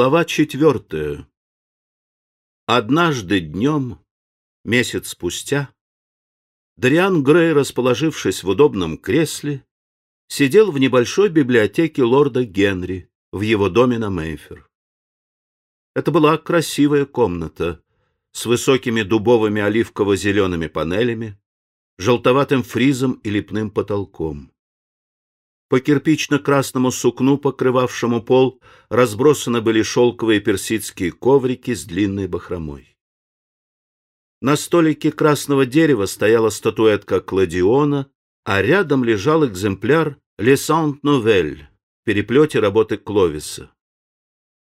Глава четвертая. Однажды днем, месяц спустя, Дариан Грей, расположившись в удобном кресле, сидел в небольшой библиотеке лорда Генри в его доме на Мейфер. Это была красивая комната с высокими дубовыми оливково-зелеными панелями, желтоватым фризом и лепным потолком. По кирпично-красному сукну, покрывавшему пол, разбросаны были шелковые персидские коврики с длинной бахромой. На столике красного дерева стояла статуэтка Кладиона, а рядом лежал экземпляр «Le Saint Nouvelle» в переплете работы Кловиса.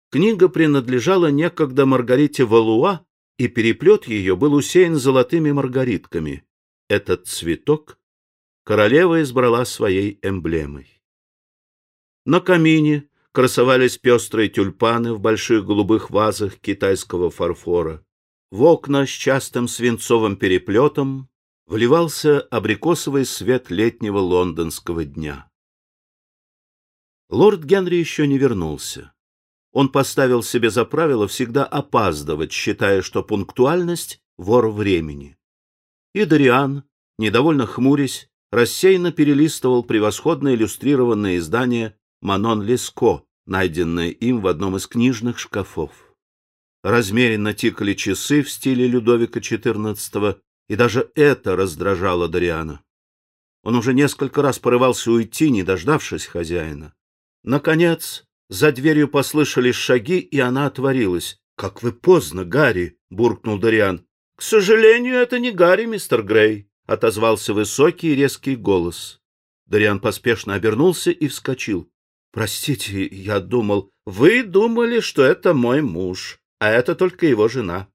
Книга принадлежала некогда Маргарите Валуа, и переплет ее был усеян золотыми маргаритками. Этот цветок королева избрала своей эмблемой. На камине красовались пестрые тюльпаны в больших голубых вазах китайского фарфора. В окна с частым свинцовым переплетом вливался абрикосовый свет летнего лондонского дня. Лорд Генри еще не вернулся. Он поставил себе за правило всегда опаздывать, считая, что пунктуальность — вор времени. И Дариан, недовольно хмурясь, рассеянно перелистывал превосходно иллюстрированное издание Манон Леско, найденное им в одном из книжных шкафов. Размеренно тикали часы в стиле Людовика XIV, и даже это раздражало Дариана. Он уже несколько раз порывался уйти, не дождавшись хозяина. Наконец, за дверью послышались шаги, и она отворилась. — Как вы поздно, Гарри! — буркнул Дариан. — К сожалению, это не Гарри, мистер Грей, — отозвался высокий резкий голос. Дариан поспешно обернулся и вскочил. Простите, я думал... Вы думали, что это мой муж, а это только его жена.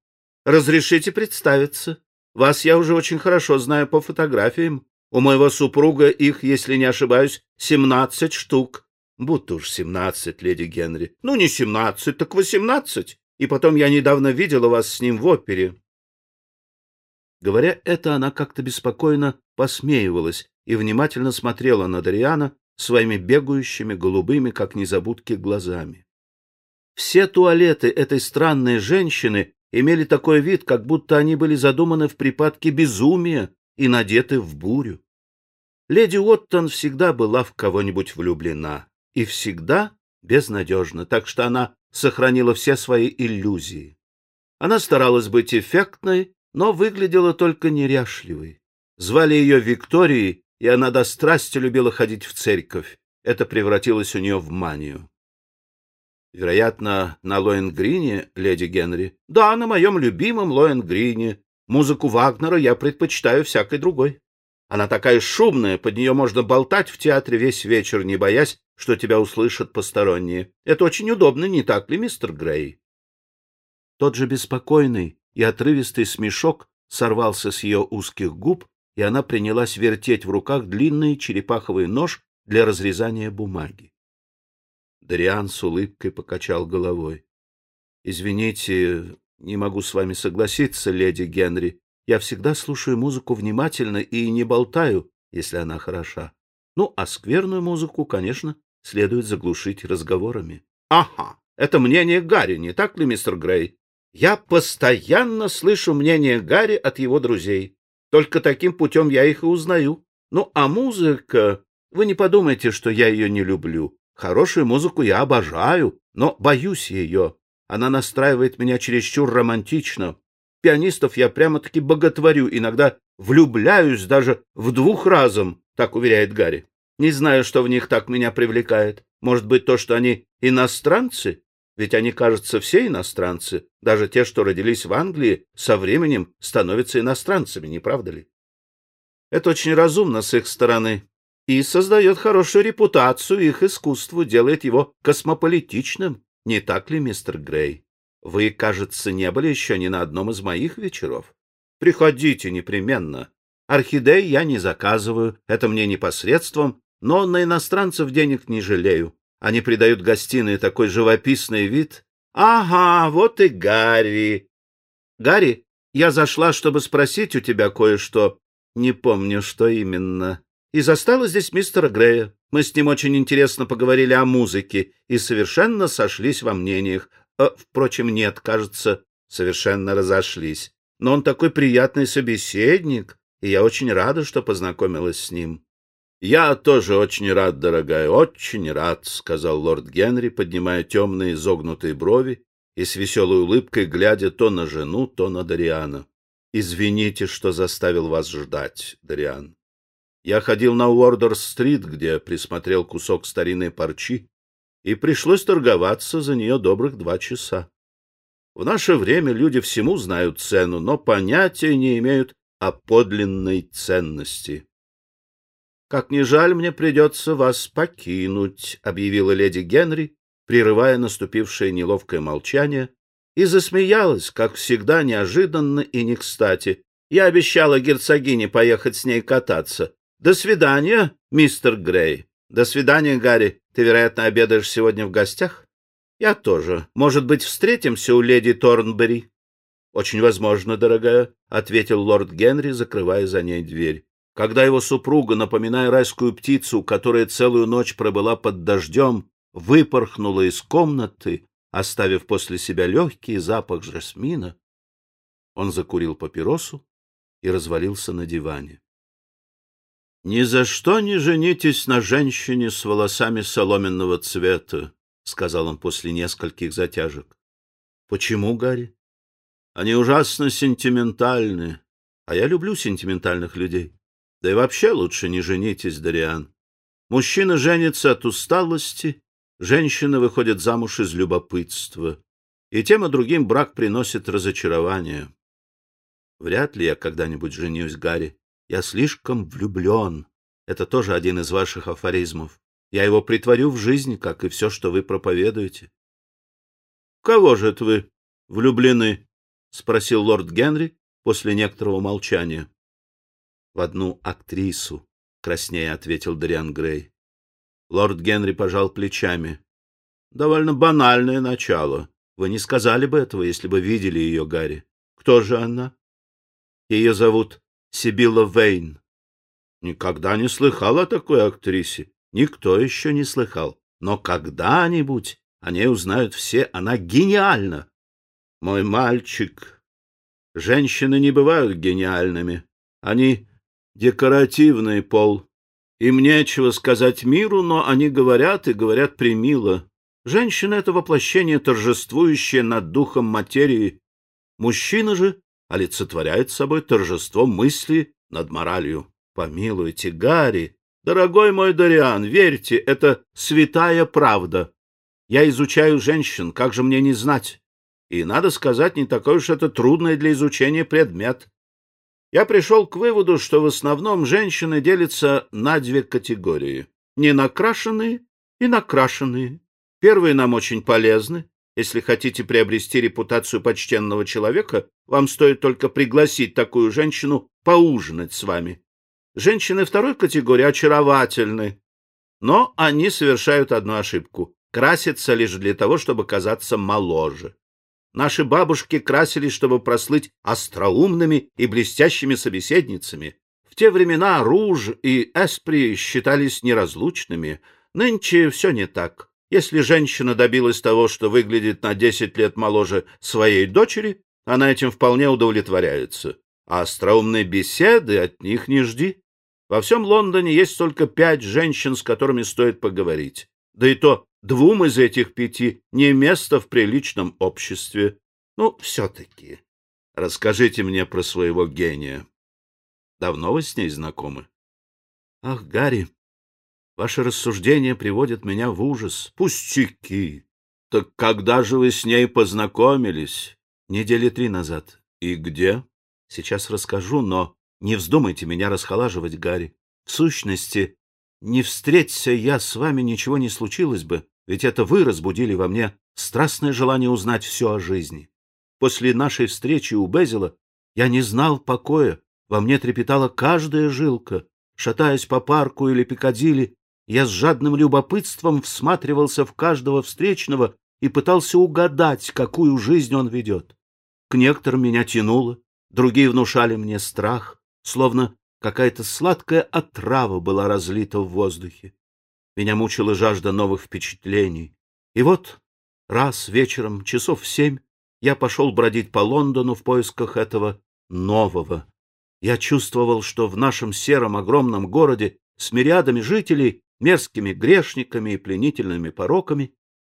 Разрешите представиться. Вас я уже очень хорошо знаю по фотографиям. У моего супруга их, если не ошибаюсь, семнадцать штук. Будто уж семнадцать, леди Генри. Ну, не семнадцать, так восемнадцать. И потом я недавно видела вас с ним в опере. Говоря это, она как-то беспокойно посмеивалась и внимательно смотрела на Дариана, своими бегающими голубыми, как незабудки, глазами. Все туалеты этой странной женщины имели такой вид, как будто они были задуманы в припадке безумия и надеты в бурю. Леди Уоттон всегда была в кого-нибудь влюблена, и всегда безнадежна, так что она сохранила все свои иллюзии. Она старалась быть эффектной, но выглядела только неряшливой. Звали ее Викторией, и она до страсти любила ходить в церковь. Это превратилось у нее в манию. Вероятно, на Лоенгрине, леди Генри? Да, на моем любимом Лоенгрине. Музыку Вагнера я предпочитаю всякой другой. Она такая шумная, под нее можно болтать в театре весь вечер, не боясь, что тебя услышат посторонние. Это очень удобно, не так ли, мистер Грей? Тот же беспокойный и отрывистый смешок сорвался с ее узких губ, и она принялась вертеть в руках длинный черепаховый нож для разрезания бумаги. Дариан с улыбкой покачал головой. — Извините, не могу с вами согласиться, леди Генри. Я всегда слушаю музыку внимательно и не болтаю, если она хороша. Ну, а скверную музыку, конечно, следует заглушить разговорами. — Ага, это мнение Гарри, не так ли, мистер Грей? Я постоянно слышу мнение Гарри от его друзей. Только таким путем я их и узнаю. Ну, а музыка... Вы не подумайте, что я ее не люблю. Хорошую музыку я обожаю, но боюсь ее. Она настраивает меня чересчур романтично. Пианистов я прямо-таки боготворю, иногда влюбляюсь даже в двух разом, так уверяет Гарри. Не знаю, что в них так меня привлекает. Может быть, то, что они иностранцы? Ведь они, кажется, все иностранцы, даже те, что родились в Англии, со временем становятся иностранцами, не правда ли? Это очень разумно с их стороны и создает хорошую репутацию их искусству, делает его космополитичным. Не так ли, мистер Грей? Вы, кажется, не были еще ни на одном из моих вечеров. Приходите непременно. Орхидей я не заказываю, это мне непосредством, но на иностранцев денег не жалею. Они придают гостиной такой живописный вид. Ага, вот и Гарри. Гарри, я зашла, чтобы спросить у тебя кое-что. Не помню, что именно. И застала здесь мистера Грея. Мы с ним очень интересно поговорили о музыке и совершенно сошлись во мнениях. Э, впрочем, нет, кажется, совершенно разошлись. Но он такой приятный собеседник, и я очень рада, что познакомилась с ним. — Я тоже очень рад, дорогая, очень рад, — сказал лорд Генри, поднимая темные изогнутые брови и с веселой улыбкой глядя то на жену, то на Дариана. — Извините, что заставил вас ждать, Дариан. Я ходил на Уордер-стрит, где присмотрел кусок старинной парчи, и пришлось торговаться за нее добрых два часа. В наше время люди всему знают цену, но понятия не имеют о подлинной ценности. «Как ни жаль, мне придется вас покинуть», — объявила леди Генри, прерывая наступившее неловкое молчание, и засмеялась, как всегда, неожиданно и не кстати. «Я обещала герцогине поехать с ней кататься. До свидания, мистер Грей. До свидания, Гарри. Ты, вероятно, обедаешь сегодня в гостях?» «Я тоже. Может быть, встретимся у леди Торнбери?» «Очень возможно, дорогая», — ответил лорд Генри, закрывая за ней дверь. Когда его супруга, напоминая райскую птицу, которая целую ночь пробыла под дождем, выпорхнула из комнаты, оставив после себя легкий запах жасмина, он закурил папиросу и развалился на диване. — Ни за что не женитесь на женщине с волосами соломенного цвета, — сказал он после нескольких затяжек. — Почему, Гарри? — Они ужасно сентиментальны, а я люблю сентиментальных людей. Да и вообще лучше не женитесь, Дариан. Мужчина женится от усталости, женщина выходит замуж из любопытства. И тем и другим брак приносит разочарование. Вряд ли я когда-нибудь женюсь, Гарри. Я слишком влюблен. Это тоже один из ваших афоризмов. Я его притворю в жизнь, как и все, что вы проповедуете. — Кого же это вы влюблены? — спросил лорд Генри после некоторого молчания в одну актрису, — краснея ответил Дариан Грей. Лорд Генри пожал плечами. — Довольно банальное начало. Вы не сказали бы этого, если бы видели ее, Гарри. Кто же она? Ее зовут Сибилла Вейн. Никогда не слыхал о такой актрисе. Никто еще не слыхал. Но когда-нибудь о ней узнают все. Она гениальна. Мой мальчик. Женщины не бывают гениальными. Они декоративный пол. Им нечего сказать миру, но они говорят и говорят примило. Женщина — это воплощение, торжествующее над духом материи. Мужчина же олицетворяет собой торжество мысли над моралью. Помилуйте, Гарри, дорогой мой Дориан, верьте, это святая правда. Я изучаю женщин, как же мне не знать? И, надо сказать, не такой уж это трудный для изучения предмет я пришел к выводу, что в основном женщины делятся на две категории — ненакрашенные и накрашенные. Первые нам очень полезны. Если хотите приобрести репутацию почтенного человека, вам стоит только пригласить такую женщину поужинать с вами. Женщины второй категории очаровательны, но они совершают одну ошибку — красятся лишь для того, чтобы казаться моложе. Наши бабушки красились, чтобы прослыть остроумными и блестящими собеседницами. В те времена руж и эспри считались неразлучными. Нынче все не так. Если женщина добилась того, что выглядит на десять лет моложе своей дочери, она этим вполне удовлетворяется. А остроумные беседы от них не жди. Во всем Лондоне есть только пять женщин, с которыми стоит поговорить. Да и то Двум из этих пяти не место в приличном обществе. Ну, все-таки, расскажите мне про своего гения. Давно вы с ней знакомы? Ах, Гарри, ваши рассуждения приводят меня в ужас. Пустяки! Так когда же вы с ней познакомились? Недели три назад. И где? Сейчас расскажу, но не вздумайте меня расхолаживать, Гарри. В сущности, не встреться я с вами, ничего не случилось бы, ведь это вы разбудили во мне страстное желание узнать все о жизни. После нашей встречи у Безила я не знал покоя, во мне трепетала каждая жилка. Шатаясь по парку или Пикадилли, я с жадным любопытством всматривался в каждого встречного и пытался угадать, какую жизнь он ведет. К некоторым меня тянуло, другие внушали мне страх, словно Какая-то сладкая отрава была разлита в воздухе. Меня мучила жажда новых впечатлений. И вот Раз вечером, часов в семь, я пошел бродить по Лондону в поисках этого нового. Я чувствовал, что в нашем сером огромном городе с мириадами жителей, мерзкими грешниками и пленительными пороками,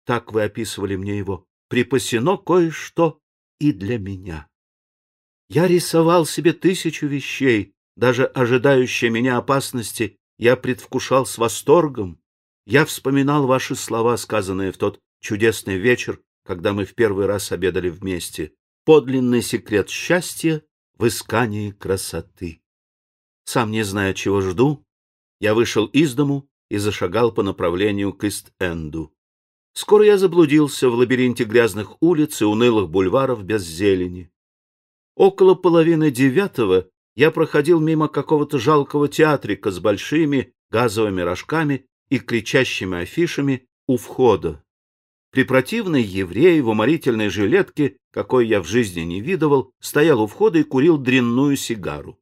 так вы описывали мне его, припасено кое-что и для меня. Я рисовал себе тысячу вещей, даже ожидающие меня опасности, я предвкушал с восторгом. Я вспоминал ваши слова, сказанные в тот чудесный вечер, когда мы в первый раз обедали вместе. Подлинный секрет счастья в искании красоты. Сам не зная, чего жду, я вышел из дому и зашагал по направлению к Ист-Энду. Скоро я заблудился в лабиринте грязных улиц и унылых бульваров без зелени. Около половины девятого я проходил мимо какого-то жалкого театрика с большими газовыми рожками и кричащими афишами у входа. Препротивный еврей в уморительной жилетке, какой я в жизни не видывал, стоял у входа и курил дрянную сигару.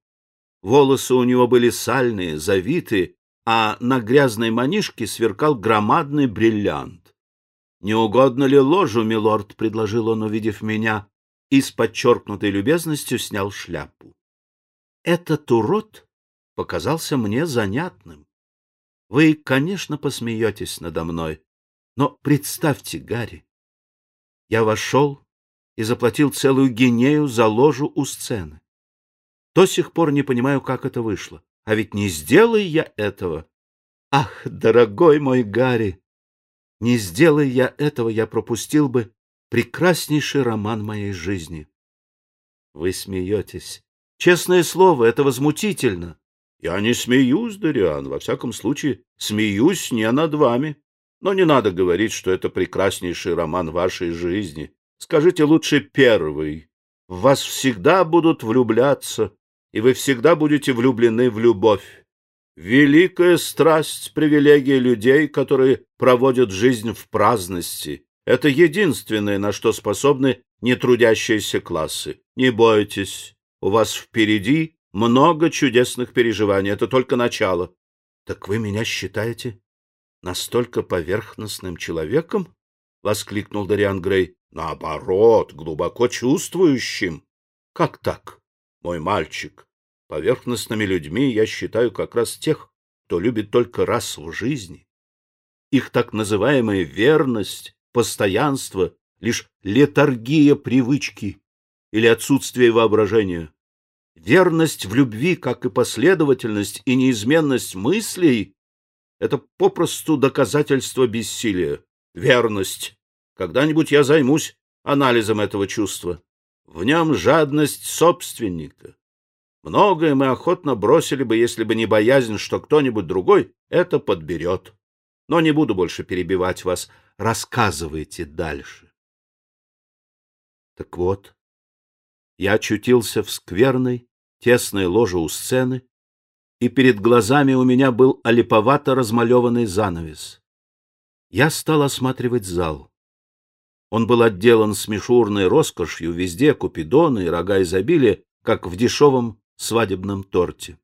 Волосы у него были сальные, завитые, а на грязной манишке сверкал громадный бриллиант. «Не угодно ли ложу, милорд?» — предложил он, увидев меня, и с подчеркнутой любезностью снял шляпу. Этот урод показался мне занятным. Вы, конечно, посмеетесь надо мной, но представьте, Гарри, я вошел и заплатил целую гинею за ложу у сцены. До сих пор не понимаю, как это вышло. А ведь не сделай я этого. Ах, дорогой мой Гарри, не сделай я этого, я пропустил бы прекраснейший роман моей жизни. Вы смеетесь. Честное слово, это возмутительно. Я не смеюсь, Дариан, во всяком случае, смеюсь не над вами. Но не надо говорить, что это прекраснейший роман вашей жизни. Скажите лучше первый. В вас всегда будут влюбляться, и вы всегда будете влюблены в любовь. Великая страсть — привилегия людей, которые проводят жизнь в праздности. Это единственное, на что способны нетрудящиеся классы. Не бойтесь, у вас впереди много чудесных переживаний. Это только начало. Так вы меня считаете настолько поверхностным человеком? воскликнул Дариан Грей. Наоборот, глубоко чувствующим. Как так, мой мальчик? Поверхностными людьми я считаю как раз тех, кто любит только раз в жизни. Их так называемая верность, постоянство лишь летаргия привычки или отсутствие воображения. Верность в любви, как и последовательность и неизменность мыслей, это попросту доказательство бессилия. Верность. Когда-нибудь я займусь анализом этого чувства. В нем жадность собственника. Многое мы охотно бросили бы, если бы не боязнь, что кто-нибудь другой это подберет. Но не буду больше перебивать вас. Рассказывайте дальше. Так вот, я очутился в скверной, тесной ложе у сцены, и перед глазами у меня был олиповато размалеванный занавес. Я стал осматривать зал. Он был отделан смешурной роскошью, везде купидоны и рога изобилия, как в дешевом свадебном торте.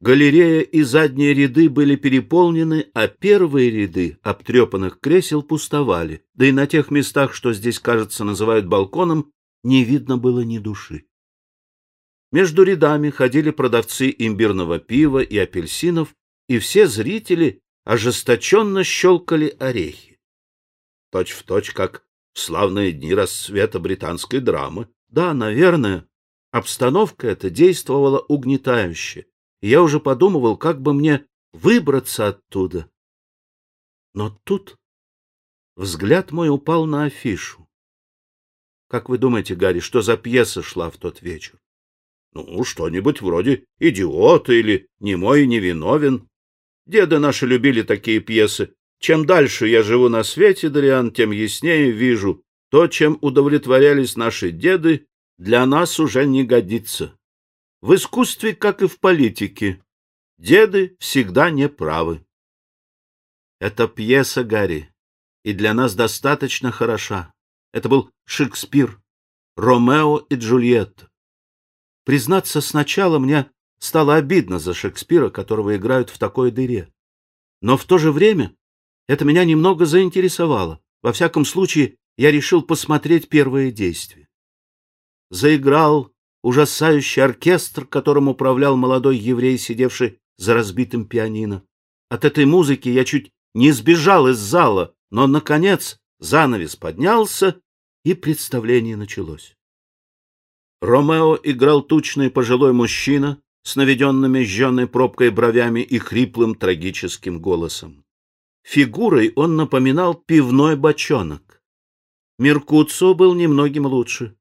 Галерея и задние ряды были переполнены, а первые ряды обтрепанных кресел пустовали, да и на тех местах, что здесь, кажется, называют балконом, не видно было ни души. Между рядами ходили продавцы имбирного пива и апельсинов, и все зрители ожесточенно щелкали орехи. Точь в точь, как в славные дни расцвета британской драмы. Да, наверное, обстановка эта действовала угнетающе, и я уже подумывал, как бы мне выбраться оттуда. Но тут взгляд мой упал на афишу. Как вы думаете, Гарри, что за пьеса шла в тот вечер? Ну, что-нибудь вроде «Идиот» или «Немой невиновен». Деды наши любили такие пьесы. Чем дальше я живу на свете, Дариан, тем яснее вижу, то, чем удовлетворялись наши деды, для нас уже не годится. В искусстве, как и в политике, деды всегда не правы. Это пьеса, Гарри, и для нас достаточно хороша. Это был Шекспир, Ромео и Джульетта. Признаться, сначала мне стало обидно за Шекспира, которого играют в такой дыре. Но в то же время это меня немного заинтересовало. Во всяком случае, я решил посмотреть первое действие. Заиграл ужасающий оркестр, которым управлял молодой еврей, сидевший за разбитым пианино. От этой музыки я чуть не сбежал из зала, но, наконец, занавес поднялся, и представление началось. Ромео играл тучный пожилой мужчина с наведенными жженой пробкой бровями и хриплым трагическим голосом. Фигурой он напоминал пивной бочонок. Меркуцо был немногим лучше.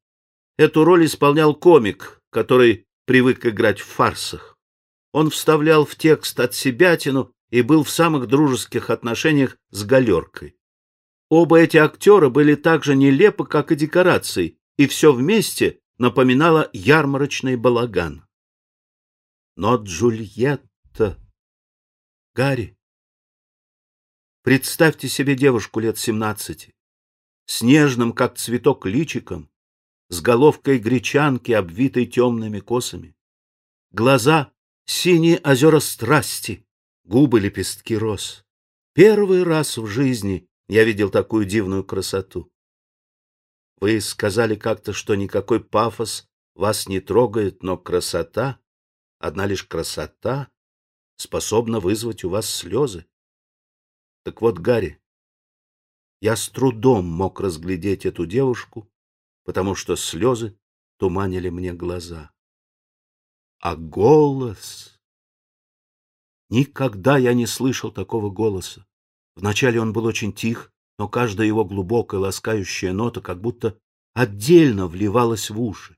Эту роль исполнял комик, который привык играть в фарсах. Он вставлял в текст от себятину и был в самых дружеских отношениях с галеркой. Оба эти актера были так же нелепы, как и декорации, и все вместе напоминало ярмарочный балаган. Но Джульетта... Гарри... Представьте себе девушку лет семнадцати, с нежным, как цветок, личиком, с головкой гречанки, обвитой темными косами. Глаза — синие озера страсти, губы — лепестки роз. Первый раз в жизни я видел такую дивную красоту. Вы сказали как-то, что никакой пафос вас не трогает, но красота, одна лишь красота, способна вызвать у вас слезы. Так вот, Гарри, я с трудом мог разглядеть эту девушку, потому что слезы туманили мне глаза. А голос... Никогда я не слышал такого голоса. Вначале он был очень тих, но каждая его глубокая ласкающая нота как будто отдельно вливалась в уши.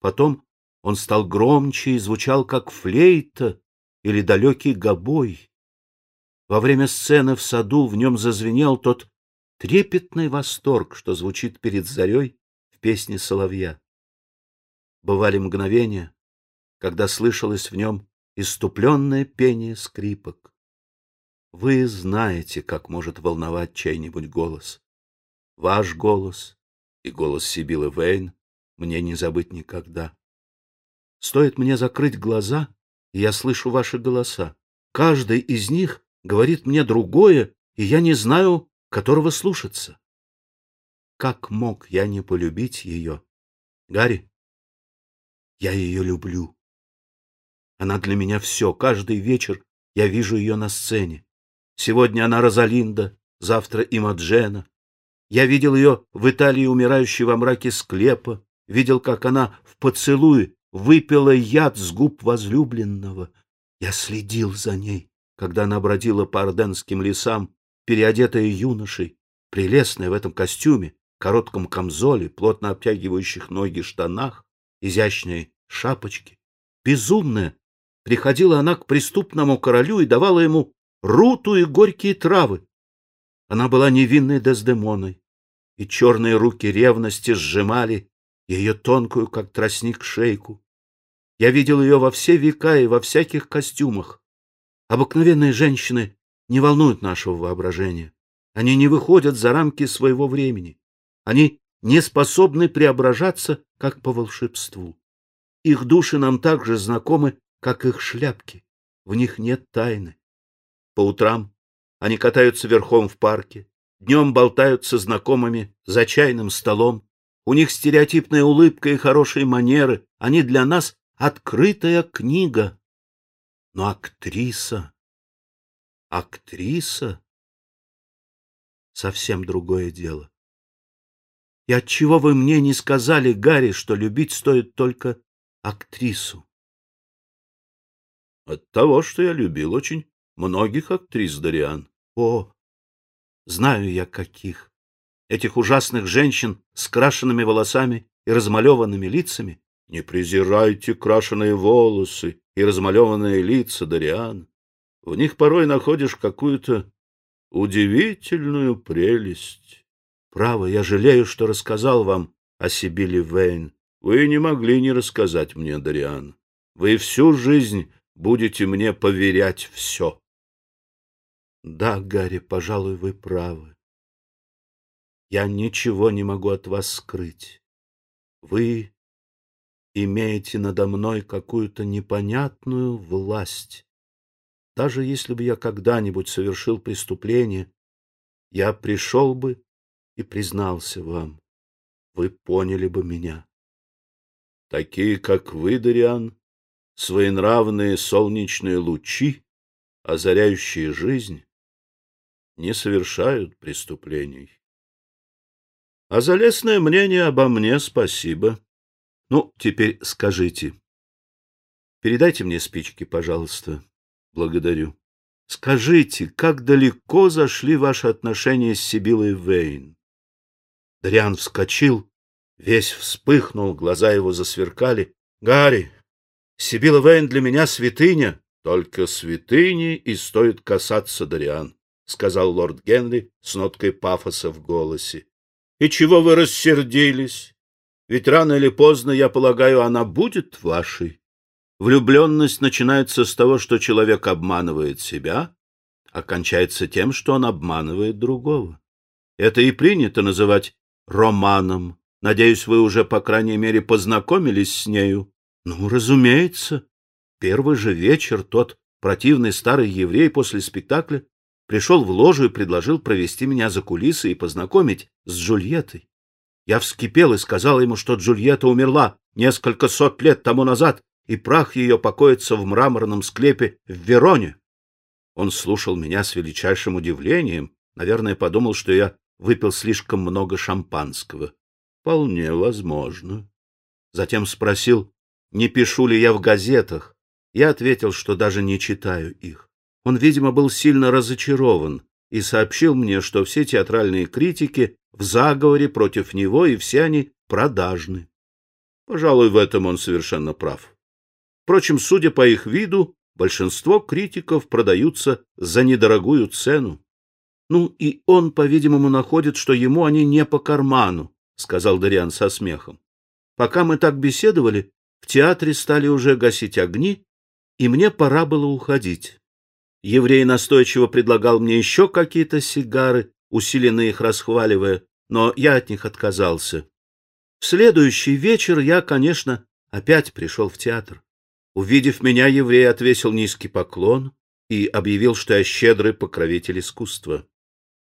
Потом он стал громче и звучал как флейта или далекий гобой. Во время сцены в саду в нем зазвенел тот трепетный восторг, что звучит перед зарей в песне соловья. Бывали мгновения, когда слышалось в нем иступленное пение скрипок. Вы знаете, как может волновать чей-нибудь голос. Ваш голос и голос Сибилы Вейн мне не забыть никогда. Стоит мне закрыть глаза, и я слышу ваши голоса. Каждый из них говорит мне другое, и я не знаю, которого слушаться. Как мог я не полюбить ее? Гарри, я ее люблю. Она для меня все. Каждый вечер я вижу ее на сцене. Сегодня она Розалинда, завтра Имаджена. Я видел ее в Италии, умирающей во мраке склепа, видел, как она в поцелуе выпила яд с губ возлюбленного. Я следил за ней, когда она бродила по орденским лесам, переодетая юношей, прелестная в этом костюме, коротком камзоле, плотно обтягивающих ноги штанах, изящной шапочке. Безумная, приходила она к преступному королю и давала ему руту и горькие травы. Она была невинной Дездемоной, и черные руки ревности сжимали ее тонкую, как тростник, шейку. Я видел ее во все века и во всяких костюмах. Обыкновенные женщины не волнуют нашего воображения. Они не выходят за рамки своего времени. Они не способны преображаться, как по волшебству. Их души нам так же знакомы, как их шляпки. В них нет тайны. По утрам они катаются верхом в парке, днем болтают со знакомыми за чайным столом. У них стереотипная улыбка и хорошие манеры. Они для нас открытая книга. Но актриса... Актриса — совсем другое дело. И отчего вы мне не сказали, Гарри, что любить стоит только актрису? От того, что я любил очень многих актрис, Дариан. О, знаю я каких. Этих ужасных женщин с крашенными волосами и размалеванными лицами. Не презирайте крашеные волосы и размалеванные лица, Дариан. В них порой находишь какую-то удивительную прелесть. Право, я жалею, что рассказал вам о Сибиле Вейн. Вы не могли не рассказать мне, Дариан. Вы всю жизнь будете мне поверять все. Да, Гарри, пожалуй, вы правы. Я ничего не могу от вас скрыть. Вы имеете надо мной какую-то непонятную власть. Даже если бы я когда-нибудь совершил преступление, я пришел бы и признался вам, вы поняли бы меня. Такие, как вы, Дариан, своенравные солнечные лучи, озаряющие жизнь, не совершают преступлений. А за лестное мнение обо мне спасибо. Ну, теперь скажите. Передайте мне спички, пожалуйста. Благодарю. Скажите, как далеко зашли ваши отношения с Сибилой Вейн? Дриан вскочил, весь вспыхнул, глаза его засверкали. Гарри, Сибила Вейн для меня святыня. Только святыни и стоит касаться Дариан, сказал лорд Генри с ноткой пафоса в голосе. И чего вы рассердились? Ведь рано или поздно, я полагаю, она будет вашей. Влюбленность начинается с того, что человек обманывает себя, а кончается тем, что он обманывает другого. Это и принято называть романом. Надеюсь, вы уже, по крайней мере, познакомились с нею. Ну, разумеется. Первый же вечер тот противный старый еврей после спектакля пришел в ложу и предложил провести меня за кулисы и познакомить с Джульеттой. Я вскипел и сказал ему, что Джульетта умерла несколько сот лет тому назад, и прах ее покоится в мраморном склепе в Вероне. Он слушал меня с величайшим удивлением, наверное, подумал, что я выпил слишком много шампанского. Вполне возможно. Затем спросил, не пишу ли я в газетах. Я ответил, что даже не читаю их. Он, видимо, был сильно разочарован и сообщил мне, что все театральные критики в заговоре против него, и все они продажны. Пожалуй, в этом он совершенно прав. Впрочем, судя по их виду, большинство критиков продаются за недорогую цену. Ну, и он, по-видимому, находит, что ему они не по карману, сказал Дариан со смехом. Пока мы так беседовали, в театре стали уже гасить огни, и мне пора было уходить. Еврей настойчиво предлагал мне еще какие-то сигары, усиленно их расхваливая, но я от них отказался. В следующий вечер я, конечно, опять пришел в театр. Увидев меня, еврей отвесил низкий поклон и объявил, что я щедрый покровитель искусства.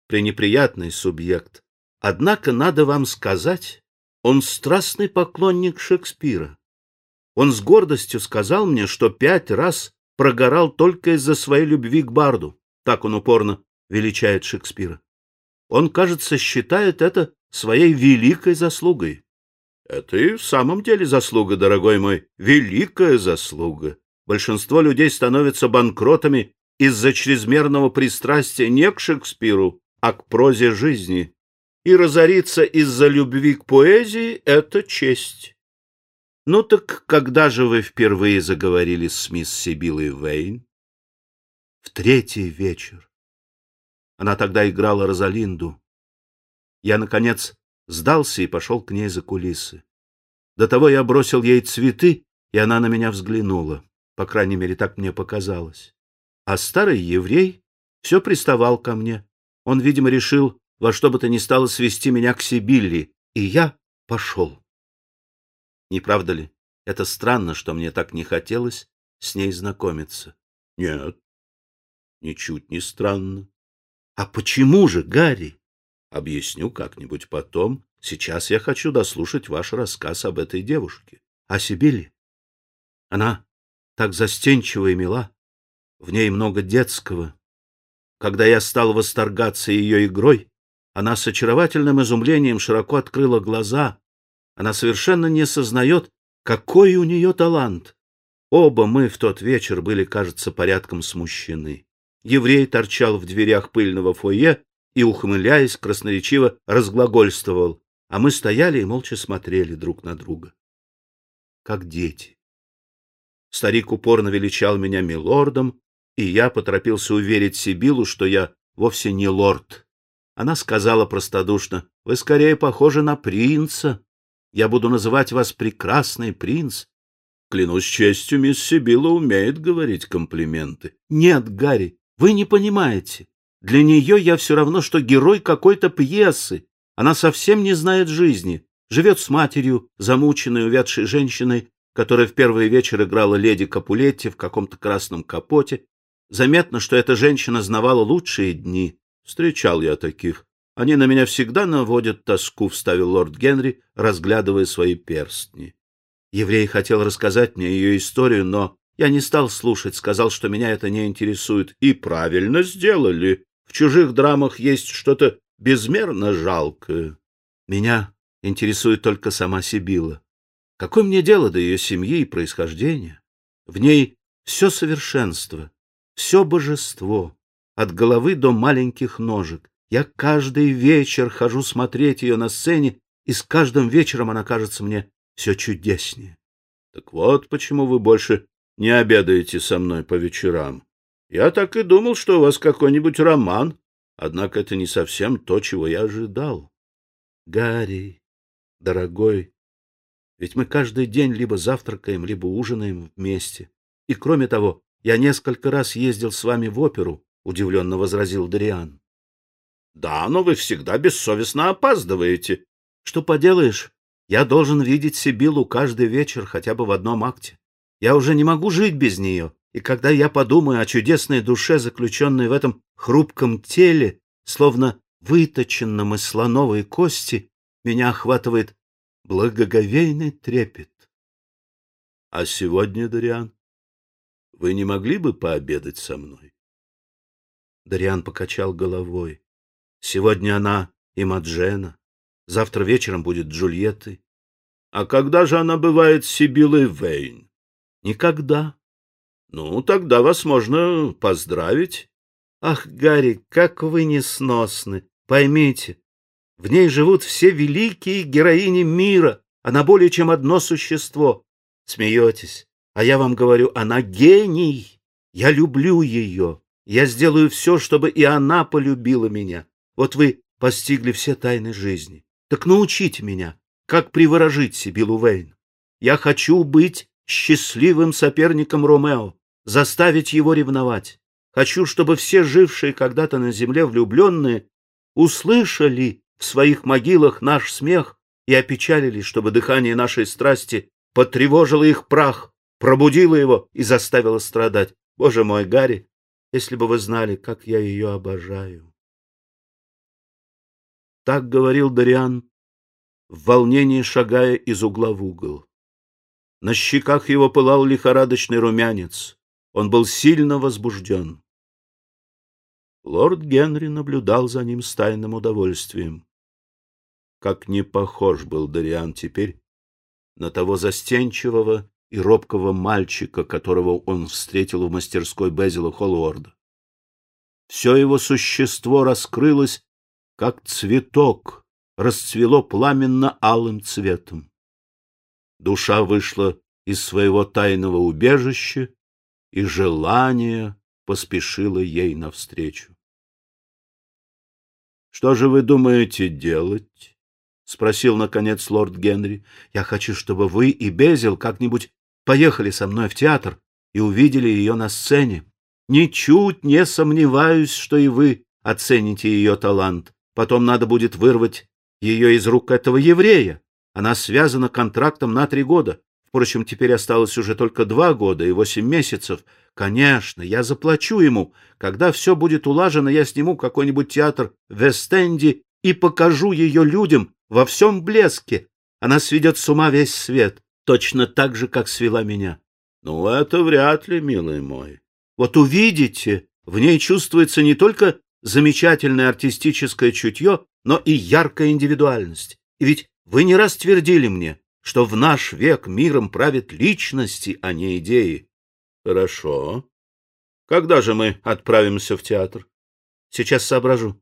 Пренеприятный субъект. Однако, надо вам сказать, он страстный поклонник Шекспира. Он с гордостью сказал мне, что пять раз прогорал только из-за своей любви к Барду. Так он упорно величает Шекспира. Он, кажется, считает это своей великой заслугой. Это и в самом деле заслуга, дорогой мой, великая заслуга. Большинство людей становятся банкротами из-за чрезмерного пристрастия не к Шекспиру, а к прозе жизни. И разориться из-за любви к поэзии — это честь. Ну так когда же вы впервые заговорили с мисс Сибилой Вейн? В третий вечер. Она тогда играла Розалинду. Я, наконец, сдался и пошел к ней за кулисы. До того я бросил ей цветы, и она на меня взглянула. По крайней мере, так мне показалось. А старый еврей все приставал ко мне. Он, видимо, решил во что бы то ни стало свести меня к Сибилли, и я пошел. Не правда ли? Это странно, что мне так не хотелось с ней знакомиться. Нет, ничуть не странно. А почему же, Гарри? Объясню как-нибудь потом. Сейчас я хочу дослушать ваш рассказ об этой девушке. О Сибили. Она так застенчива и мила. В ней много детского. Когда я стал восторгаться ее игрой, она с очаровательным изумлением широко открыла глаза, она совершенно не сознает, какой у нее талант. Оба мы в тот вечер были, кажется, порядком смущены. Еврей торчал в дверях пыльного фойе и, ухмыляясь, красноречиво разглагольствовал, а мы стояли и молча смотрели друг на друга. Как дети. Старик упорно величал меня милордом, и я поторопился уверить Сибилу, что я вовсе не лорд. Она сказала простодушно, «Вы скорее похожи на принца». Я буду называть вас прекрасный принц. Клянусь честью, мисс Сибила умеет говорить комплименты. Нет, Гарри, вы не понимаете. Для нее я все равно, что герой какой-то пьесы. Она совсем не знает жизни. Живет с матерью, замученной, увядшей женщиной, которая в первый вечер играла леди Капулетти в каком-то красном капоте. Заметно, что эта женщина знавала лучшие дни. Встречал я таких. Они на меня всегда наводят тоску, — вставил лорд Генри, разглядывая свои перстни. Еврей хотел рассказать мне ее историю, но я не стал слушать, сказал, что меня это не интересует. И правильно сделали. В чужих драмах есть что-то безмерно жалкое. Меня интересует только сама Сибила. Какое мне дело до ее семьи и происхождения? В ней все совершенство, все божество, от головы до маленьких ножек. Я каждый вечер хожу смотреть ее на сцене, и с каждым вечером она кажется мне все чудеснее. Так вот почему вы больше не обедаете со мной по вечерам. Я так и думал, что у вас какой-нибудь роман, однако это не совсем то, чего я ожидал. Гарри, дорогой, ведь мы каждый день либо завтракаем, либо ужинаем вместе. И кроме того, я несколько раз ездил с вами в оперу, удивленно возразил Дариан. Да, но вы всегда бессовестно опаздываете. Что поделаешь? Я должен видеть Сибилу каждый вечер хотя бы в одном акте. Я уже не могу жить без нее, и когда я подумаю о чудесной душе, заключенной в этом хрупком теле, словно выточенном из слоновой кости, меня охватывает благоговейный трепет. А сегодня, Дариан, вы не могли бы пообедать со мной? Дариан покачал головой. Сегодня она и Маджена, Завтра вечером будет Джульетты. А когда же она бывает Сибилой Вейн? Никогда. Ну, тогда вас можно поздравить. Ах, Гарри, как вы несносны. Поймите, в ней живут все великие героини мира. Она более чем одно существо. Смеетесь. А я вам говорю, она гений. Я люблю ее. Я сделаю все, чтобы и она полюбила меня. Вот вы постигли все тайны жизни. Так научите меня, как приворожить Сибилу Вейн. Я хочу быть счастливым соперником Ромео, заставить его ревновать. Хочу, чтобы все жившие когда-то на земле влюбленные услышали в своих могилах наш смех и опечалились, чтобы дыхание нашей страсти потревожило их прах, пробудило его и заставило страдать. Боже мой, Гарри, если бы вы знали, как я ее обожаю. Так говорил Дариан, в волнении шагая из угла в угол. На щеках его пылал лихорадочный румянец. Он был сильно возбужден. Лорд Генри наблюдал за ним с тайным удовольствием. Как не похож был Дариан теперь на того застенчивого и робкого мальчика, которого он встретил в мастерской Безила Холлорда. Все его существо раскрылось как цветок, расцвело пламенно-алым цветом. Душа вышла из своего тайного убежища, и желание поспешило ей навстречу. — Что же вы думаете делать? — спросил, наконец, лорд Генри. — Я хочу, чтобы вы и Безил как-нибудь поехали со мной в театр и увидели ее на сцене. Ничуть не сомневаюсь, что и вы оцените ее талант. Потом надо будет вырвать ее из рук этого еврея. Она связана контрактом на три года. Впрочем, теперь осталось уже только два года и восемь месяцев. Конечно, я заплачу ему. Когда все будет улажено, я сниму какой-нибудь театр в Вест-Энде и покажу ее людям во всем блеске. Она сведет с ума весь свет, точно так же, как свела меня. Ну, это вряд ли, милый мой. Вот увидите, в ней чувствуется не только замечательное артистическое чутье, но и яркая индивидуальность. И ведь вы не раз твердили мне, что в наш век миром правят личности, а не идеи. Хорошо. Когда же мы отправимся в театр? Сейчас соображу.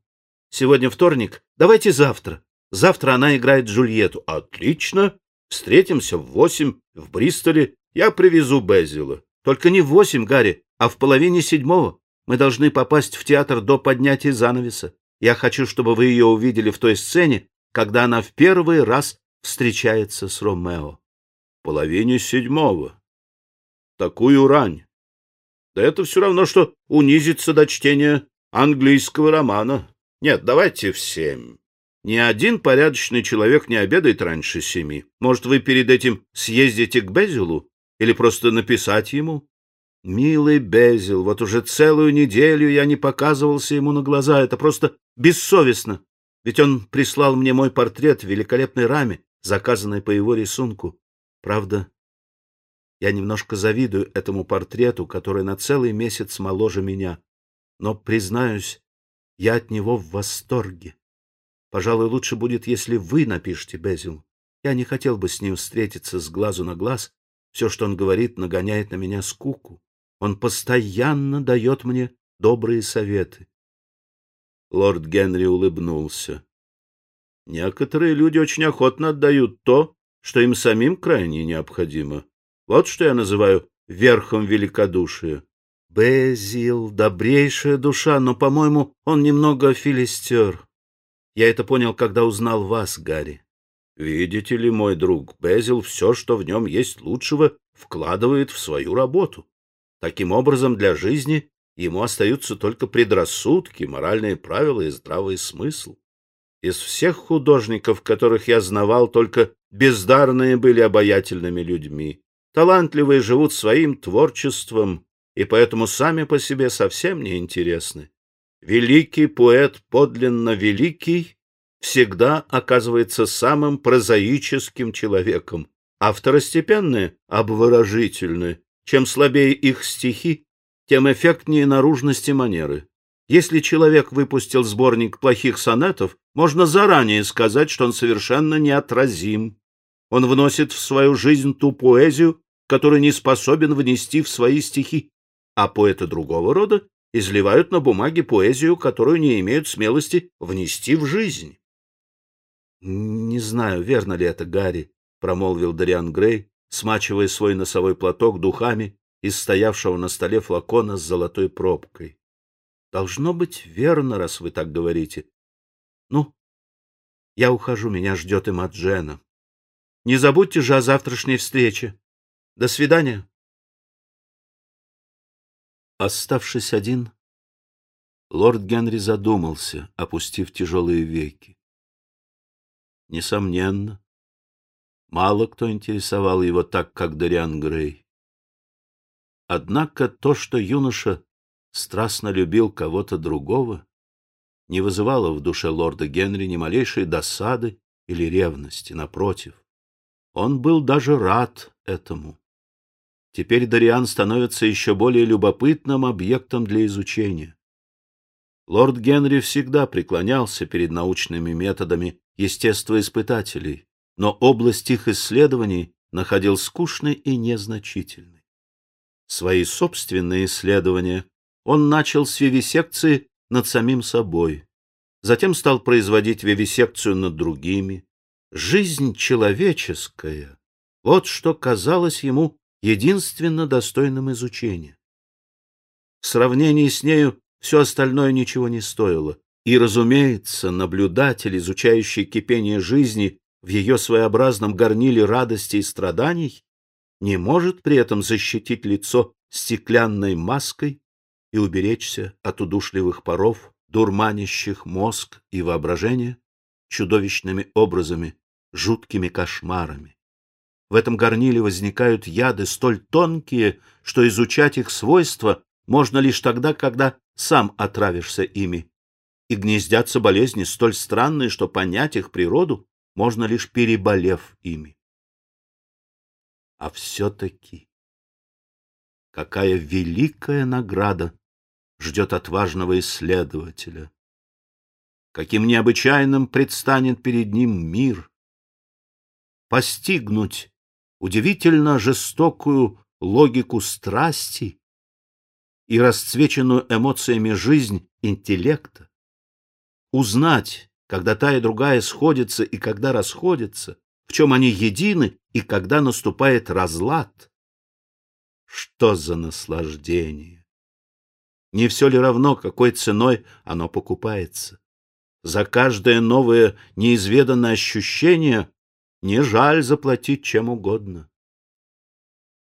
Сегодня вторник. Давайте завтра. Завтра она играет Джульетту. Отлично. Встретимся в восемь в Бристоле. Я привезу Безила. Только не в восемь, Гарри, а в половине седьмого. Мы должны попасть в театр до поднятия занавеса. Я хочу, чтобы вы ее увидели в той сцене, когда она в первый раз встречается с Ромео. Половине седьмого. Такую рань. Да это все равно, что унизиться до чтения английского романа. Нет, давайте в семь. Ни один порядочный человек не обедает раньше семи. Может, вы перед этим съездите к Безилу? Или просто написать ему? Милый Безил, вот уже целую неделю я не показывался ему на глаза. Это просто бессовестно. Ведь он прислал мне мой портрет в великолепной раме, заказанной по его рисунку. Правда, я немножко завидую этому портрету, который на целый месяц моложе меня. Но, признаюсь, я от него в восторге. Пожалуй, лучше будет, если вы напишете Безил. Я не хотел бы с ним встретиться с глазу на глаз. Все, что он говорит, нагоняет на меня скуку. Он постоянно дает мне добрые советы. Лорд Генри улыбнулся. Некоторые люди очень охотно отдают то, что им самим крайне необходимо. Вот что я называю верхом великодушия. Безил — добрейшая душа, но, по-моему, он немного филистер. Я это понял, когда узнал вас, Гарри. Видите ли, мой друг, Безил все, что в нем есть лучшего, вкладывает в свою работу. Таким образом, для жизни ему остаются только предрассудки, моральные правила и здравый смысл. Из всех художников, которых я знавал, только бездарные были обаятельными людьми. Талантливые живут своим творчеством и поэтому сами по себе совсем не интересны. Великий поэт, подлинно великий, всегда оказывается самым прозаическим человеком, а второстепенные — обворожительны. Чем слабее их стихи, тем эффектнее наружности манеры. Если человек выпустил сборник плохих сонетов, можно заранее сказать, что он совершенно неотразим. Он вносит в свою жизнь ту поэзию, которую не способен внести в свои стихи а поэты другого рода изливают на бумаге поэзию, которую не имеют смелости внести в жизнь. — Не знаю, верно ли это, Гарри, — промолвил Дариан Грей, смачивая свой носовой платок духами из стоявшего на столе флакона с золотой пробкой. — Должно быть верно, раз вы так говорите. Ну, я ухожу, меня ждет и Маджена. Не забудьте же о завтрашней встрече. До свидания. Оставшись один, лорд Генри задумался, опустив тяжелые веки. Несомненно, мало кто интересовал его так, как Дориан Грей. Однако то, что юноша страстно любил кого-то другого, не вызывало в душе лорда Генри ни малейшей досады или ревности, напротив. Он был даже рад этому. Теперь Дариан становится еще более любопытным объектом для изучения. Лорд Генри всегда преклонялся перед научными методами естествоиспытателей, но область их исследований находил скучной и незначительной. Свои собственные исследования он начал с вивисекции над самим собой, затем стал производить вивисекцию над другими. Жизнь человеческая — вот что казалось ему единственно достойным изучения. В сравнении с нею все остальное ничего не стоило, и, разумеется, наблюдатель, изучающий кипение жизни в ее своеобразном горниле радости и страданий, не может при этом защитить лицо стеклянной маской и уберечься от удушливых паров, дурманящих мозг и воображение чудовищными образами, жуткими кошмарами. В этом горниле возникают яды столь тонкие, что изучать их свойства можно лишь тогда, когда сам отравишься ими. И гнездятся болезни столь странные, что понять их природу можно лишь переболев ими. А все-таки какая великая награда ждет отважного исследователя! Каким необычайным предстанет перед ним мир! Постигнуть удивительно жестокую логику страсти и расцвеченную эмоциями жизнь интеллекта, узнать, когда та и другая сходятся и когда расходятся, в чем они едины и когда наступает разлад. Что за наслаждение! Не все ли равно, какой ценой оно покупается? За каждое новое неизведанное ощущение не жаль заплатить чем угодно.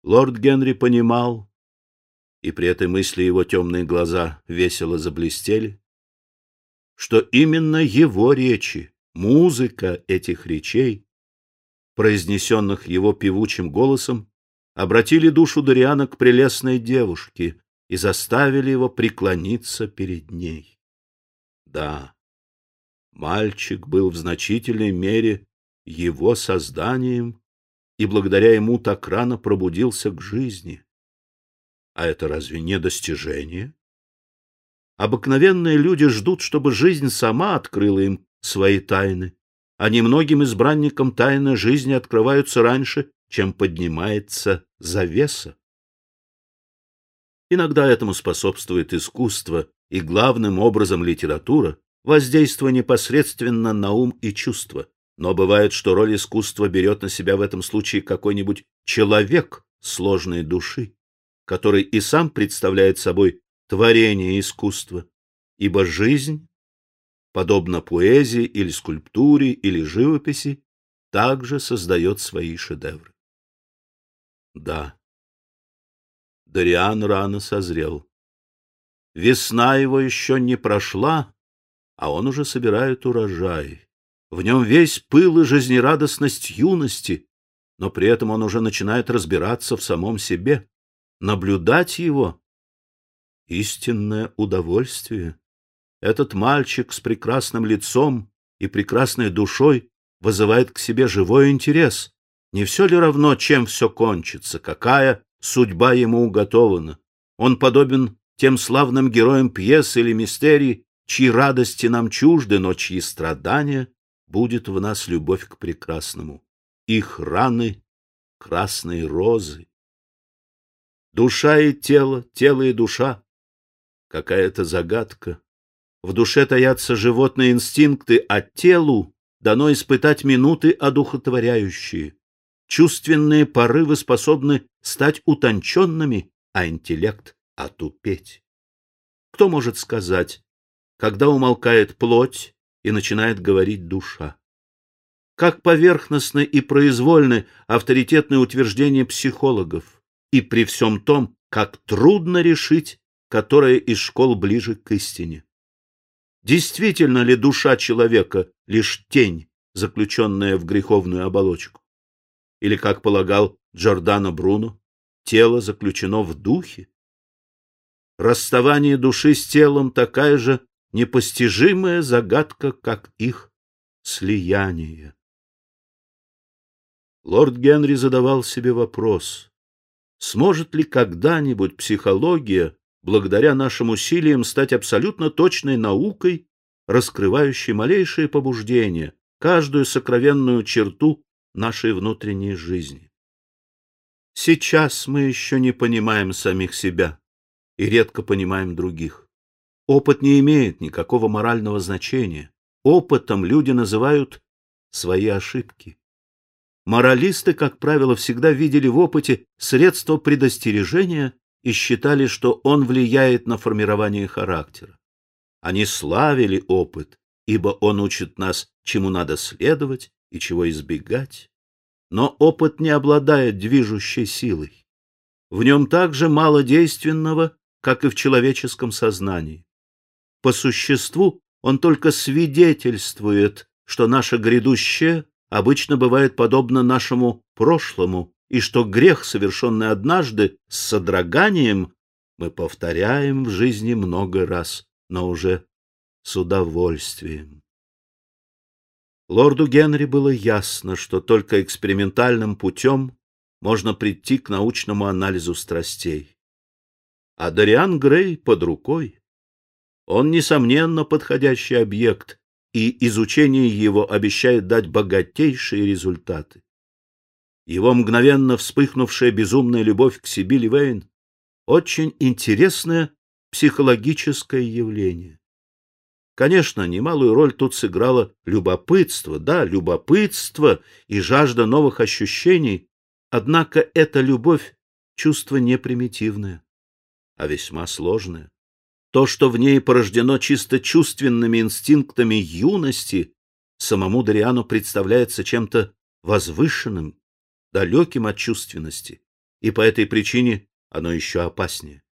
Лорд Генри понимал, и при этой мысли его темные глаза весело заблестели, что именно его речи, музыка этих речей, произнесенных его певучим голосом, обратили душу Дориана к прелестной девушке и заставили его преклониться перед ней. Да, Мальчик был в значительной мере его созданием и благодаря ему так рано пробудился к жизни. А это разве не достижение? Обыкновенные люди ждут, чтобы жизнь сама открыла им свои тайны, а немногим избранникам тайны жизни открываются раньше, чем поднимается завеса. Иногда этому способствует искусство и главным образом литература, воздействуя непосредственно на ум и чувства. Но бывает, что роль искусства берет на себя в этом случае какой-нибудь человек сложной души, который и сам представляет собой творение искусства, ибо жизнь, подобно поэзии или скульптуре или живописи, также создает свои шедевры. Да, Дариан рано созрел. Весна его еще не прошла, а он уже собирает урожай. В нем весь пыл и жизнерадостность юности, но при этом он уже начинает разбираться в самом себе. Наблюдать его — истинное удовольствие. Этот мальчик с прекрасным лицом и прекрасной душой вызывает к себе живой интерес. Не все ли равно, чем все кончится, какая судьба ему уготована? Он подобен тем славным героям пьес или мистерий, чьи радости нам чужды, но чьи страдания будет в нас любовь к прекрасному. Их раны — красные розы. Душа и тело, тело и душа — какая-то загадка. В душе таятся животные инстинкты, а телу дано испытать минуты одухотворяющие. Чувственные порывы способны стать утонченными, а интеллект — отупеть. Кто может сказать, когда умолкает плоть, и начинает говорить душа. Как поверхностны и произвольны авторитетные утверждения психологов, и при всем том, как трудно решить, которая из школ ближе к истине. Действительно ли душа человека лишь тень, заключенная в греховную оболочку? Или, как полагал Джордано Бруно, тело заключено в духе? Расставание души с телом такая же непостижимая загадка, как их слияние. Лорд Генри задавал себе вопрос, сможет ли когда-нибудь психология, благодаря нашим усилиям, стать абсолютно точной наукой, раскрывающей малейшие побуждения, каждую сокровенную черту нашей внутренней жизни. Сейчас мы еще не понимаем самих себя и редко понимаем других. Опыт не имеет никакого морального значения. Опытом люди называют свои ошибки. Моралисты, как правило, всегда видели в опыте средство предостережения и считали, что он влияет на формирование характера. Они славили опыт, ибо он учит нас, чему надо следовать и чего избегать. Но опыт не обладает движущей силой. В нем так же мало действенного, как и в человеческом сознании. По существу он только свидетельствует, что наше грядущее обычно бывает подобно нашему прошлому, и что грех, совершенный однажды с содроганием, мы повторяем в жизни много раз, но уже с удовольствием. Лорду Генри было ясно, что только экспериментальным путем можно прийти к научному анализу страстей. А Дариан Грей под рукой. Он, несомненно, подходящий объект, и изучение его обещает дать богатейшие результаты. Его мгновенно вспыхнувшая безумная любовь к Сибили Вейн — очень интересное психологическое явление. Конечно, немалую роль тут сыграло любопытство, да, любопытство и жажда новых ощущений, однако эта любовь — чувство не примитивное, а весьма сложное. То, что в ней порождено чисто чувственными инстинктами юности, самому Дариану представляется чем-то возвышенным, далеким от чувственности, и по этой причине оно еще опаснее.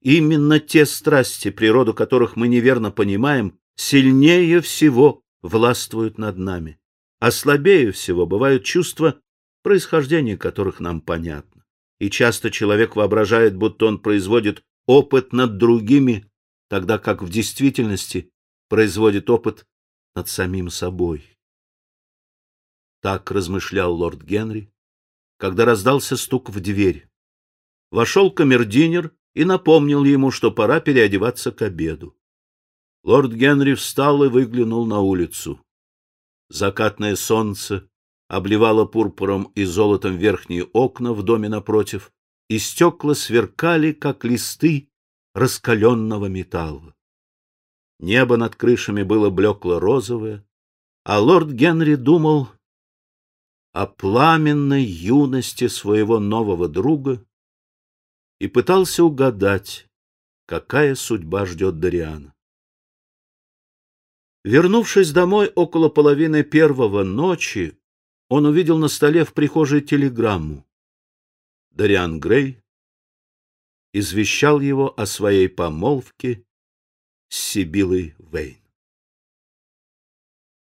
Именно те страсти, природу которых мы неверно понимаем, сильнее всего властвуют над нами, а слабее всего бывают чувства, происхождение которых нам понятно. И часто человек воображает, будто он производит опыт над другими, тогда как в действительности производит опыт над самим собой. Так размышлял лорд Генри, когда раздался стук в дверь. Вошел камердинер и напомнил ему, что пора переодеваться к обеду. Лорд Генри встал и выглянул на улицу. Закатное солнце обливало пурпуром и золотом верхние окна в доме напротив, и стекла сверкали, как листы раскаленного металла. Небо над крышами было блекло-розовое, а лорд Генри думал о пламенной юности своего нового друга и пытался угадать, какая судьба ждет Дариана. Вернувшись домой около половины первого ночи, он увидел на столе в прихожей телеграмму. Дариан Грей извещал его о своей помолвке с Сибилой Вейн.